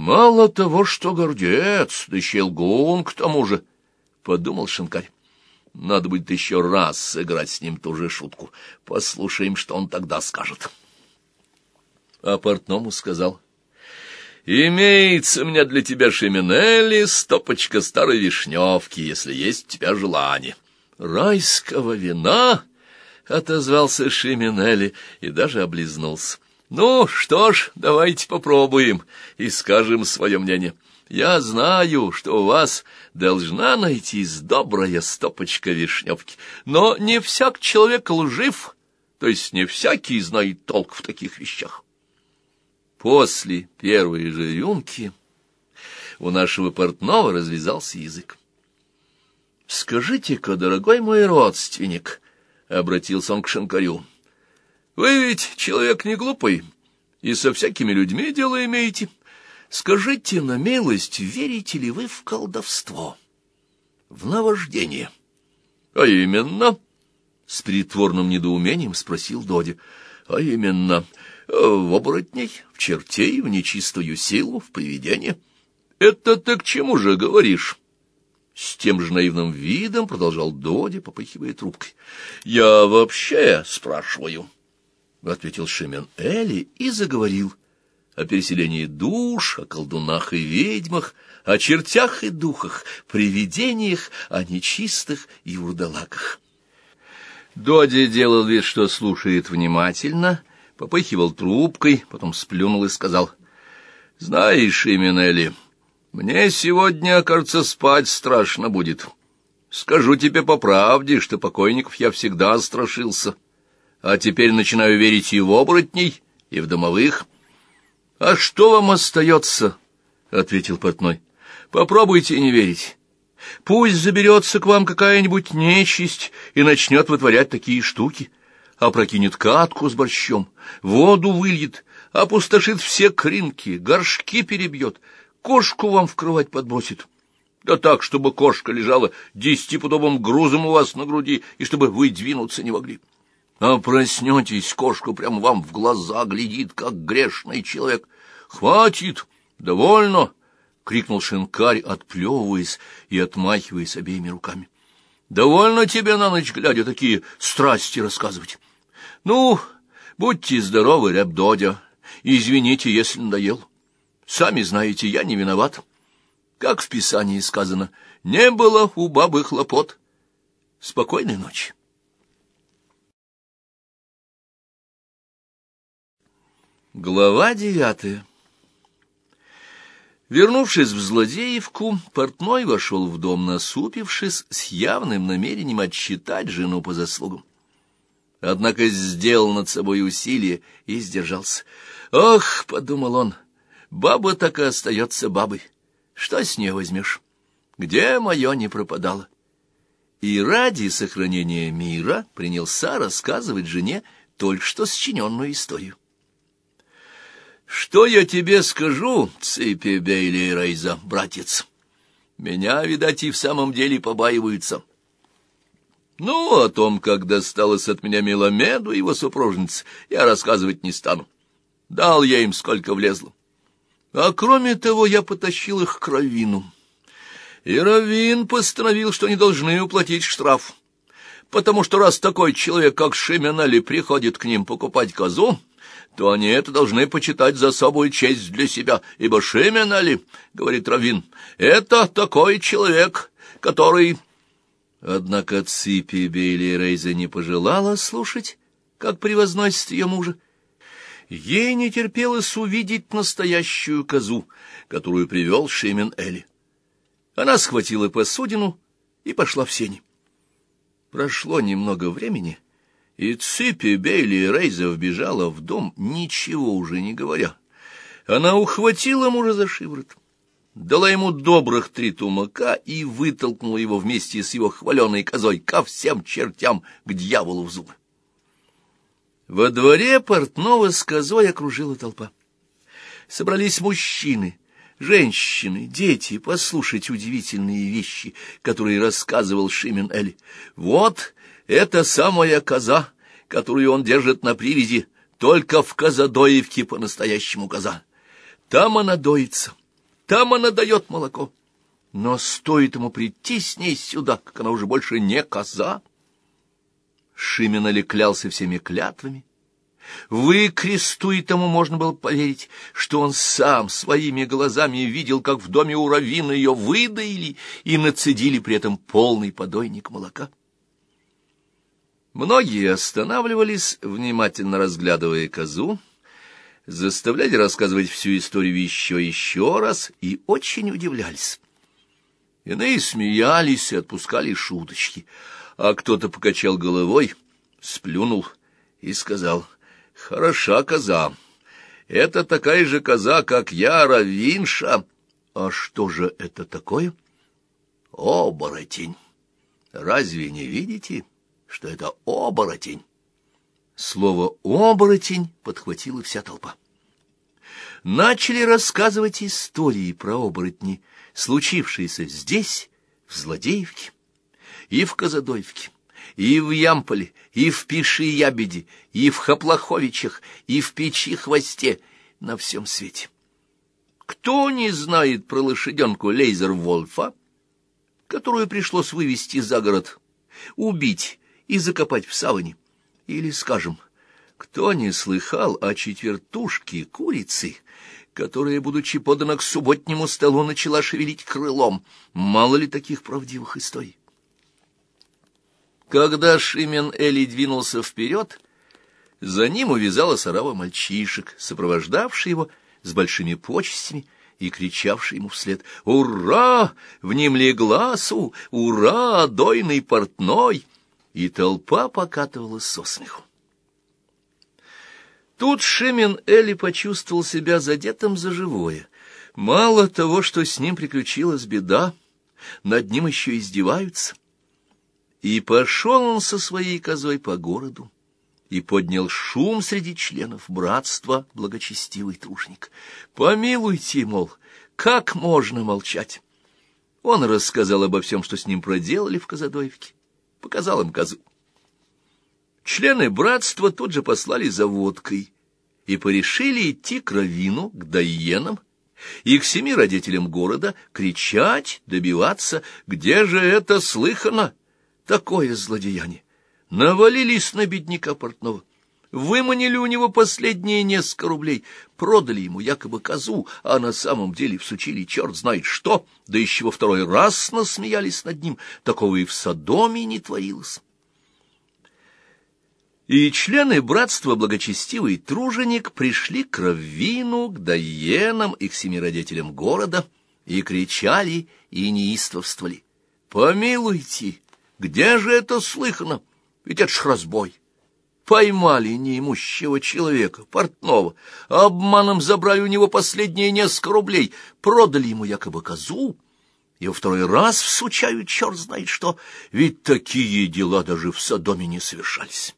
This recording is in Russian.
Мало того, что гордец, да еще лгун к тому же, — подумал шинкарь. Надо будет еще раз сыграть с ним ту же шутку. Послушаем, что он тогда скажет. А портному сказал. «Имеется у меня для тебя шеминели, стопочка старой вишневки, если есть у тебя желание». «Райского вина?» — отозвался Шеминелли и даже облизнулся. Ну, что ж, давайте попробуем и скажем свое мнение. Я знаю, что у вас должна найтись добрая стопочка вишневки, но не всяк человек лжив, то есть не всякий знает толк в таких вещах. После первой же рюмки у нашего портного развязался язык. «Скажите-ка, дорогой мой родственник», — обратился он к Шанкарю, — вы ведь человек не глупый и со всякими людьми дело имеете. Скажите на милость, верите ли вы в колдовство, в наваждение? — А именно? — с притворным недоумением спросил Доди. — А именно, в оборотней, в чертей, в нечистую силу, в привидение. — Это ты к чему же говоришь? С тем же наивным видом продолжал Доди, попыхивая трубкой. — Я вообще спрашиваю. —— ответил Шемен Эли и заговорил о переселении душ, о колдунах и ведьмах, о чертях и духах, привидениях, о нечистых и урдалаках. Доди делал вид, что слушает внимательно, попыхивал трубкой, потом сплюнул и сказал, «Знаешь, Именели, мне сегодня, кажется, спать страшно будет. Скажу тебе по правде, что покойников я всегда страшился» а теперь начинаю верить и в оборотней, и в домовых. — А что вам остается? — ответил портной. — Попробуйте не верить. Пусть заберется к вам какая-нибудь нечисть и начнет вытворять такие штуки, опрокинет катку с борщом, воду выльет, опустошит все кринки, горшки перебьет, кошку вам в кровать подбросит. Да так, чтобы кошка лежала десятипудовым грузом у вас на груди, и чтобы вы двинуться не могли. А проснетесь, кошка прямо вам в глаза глядит, как грешный человек. «Хватит! Довольно!» — крикнул шинкарь, отплевываясь и отмахиваясь обеими руками. «Довольно тебе на ночь глядя такие страсти рассказывать. Ну, будьте здоровы, Рябдодя, извините, если надоел. Сами знаете, я не виноват. Как в Писании сказано, не было у бабы хлопот. Спокойной ночи. Глава девятая Вернувшись в Злодеевку, портной вошел в дом, насупившись, с явным намерением отчитать жену по заслугам. Однако сделал над собой усилие и сдержался. «Ох!» — подумал он, — «баба так и остается бабой. Что с нее возьмешь? Где мое не пропадало?» И ради сохранения мира принялся рассказывать жене только что сочиненную историю. Что я тебе скажу, Ципи Бейли Рейза, братец? Меня, видать, и в самом деле побаиваются. Ну, о том, как досталось от меня Меломеду, его супружниц, я рассказывать не стану. Дал я им, сколько влезло. А кроме того, я потащил их к Равину. И Равин постановил, что они должны уплатить штраф. Потому что раз такой человек, как Шеменали, приходит к ним покупать козу, то они это должны почитать за особую честь для себя, ибо Шеменали, — говорит Равин, — это такой человек, который... Однако Ципи Бейли Рейза не пожелала слушать, как превозносит ее мужа. Ей не терпелось увидеть настоящую козу, которую привел Шемен Эли. Она схватила посудину и пошла в сени. Прошло немного времени, — и Ципи, Бейли Рейза вбежала в дом, ничего уже не говоря. Она ухватила мужа за шиворот, дала ему добрых три тумака и вытолкнула его вместе с его хваленой козой ко всем чертям, к дьяволу в зубы. Во дворе портного с козой окружила толпа. Собрались мужчины, женщины, дети послушать удивительные вещи, которые рассказывал Шимен Эль. Вот это самая коза, которую он держит на привязи, только в Казадоевке по-настоящему коза. Там она доится, там она дает молоко. Но стоит ему прийти с ней сюда, как она уже больше не коза. Шимин ли клялся всеми клятвами. Вы кресту и тому можно было поверить, что он сам своими глазами видел, как в доме у Равина ее выдаили и нацедили при этом полный подойник молока. Многие останавливались, внимательно разглядывая козу, заставляли рассказывать всю историю еще и еще раз и очень удивлялись. Иные смеялись и отпускали шуточки, а кто-то покачал головой, сплюнул и сказал, «Хороша коза. Это такая же коза, как я, Равинша. А что же это такое?» «Оборотень. Разве не видите?» Что это оборотень. Слово «оборотень» подхватила вся толпа. Начали рассказывать истории про оборотни, случившиеся здесь, в Злодеевке, и в Казадоевке, и в Ямполе, и в Пиши-Ябеде, и в Хаплаховичах, и в Печи-Хвосте, на всем свете. Кто не знает про лошаденку Лейзер-Вольфа, которую пришлось вывести за город, убить и закопать в саване. Или, скажем, кто не слыхал о четвертушке курицы, которая, будучи подана к субботнему столу, начала шевелить крылом? Мало ли таких правдивых историй? Когда Шимен Эли двинулся вперед, за ним увязалась орава мальчишек, сопровождавший его с большими почестями и кричавший ему вслед «Ура! Внемли глазу! Ура! Дойный портной!» И толпа покатывалась со смеху. Тут Шимин Эли почувствовал себя задетым за живое. Мало того, что с ним приключилась беда, над ним еще издеваются. И пошел он со своей козой по городу и поднял шум среди членов братства благочестивый тружник. Помилуйте, мол, как можно молчать? Он рассказал обо всем, что с ним проделали в Казадоевке показал им козу. Члены братства тут же послали за водкой и порешили идти к Равину, к Дайенам и к семи родителям города, кричать, добиваться, где же это слыхано, такое злодеяние. Навалились на бедняка портного выманили у него последние несколько рублей, продали ему якобы козу, а на самом деле всучили черт знает что, да еще во второй раз насмеялись над ним, такого и в Содоме не творилось. И члены братства благочестивый труженик пришли к Раввину, к Даенам и к семи родителям города и кричали и неистовствовали. «Помилуйте, где же это слыхано? Ведь это ж разбой!» Поймали неимущего человека, портного, обманом забрали у него последние несколько рублей, продали ему якобы козу, и во второй раз всучают черт знает что, ведь такие дела даже в Содоме не совершались.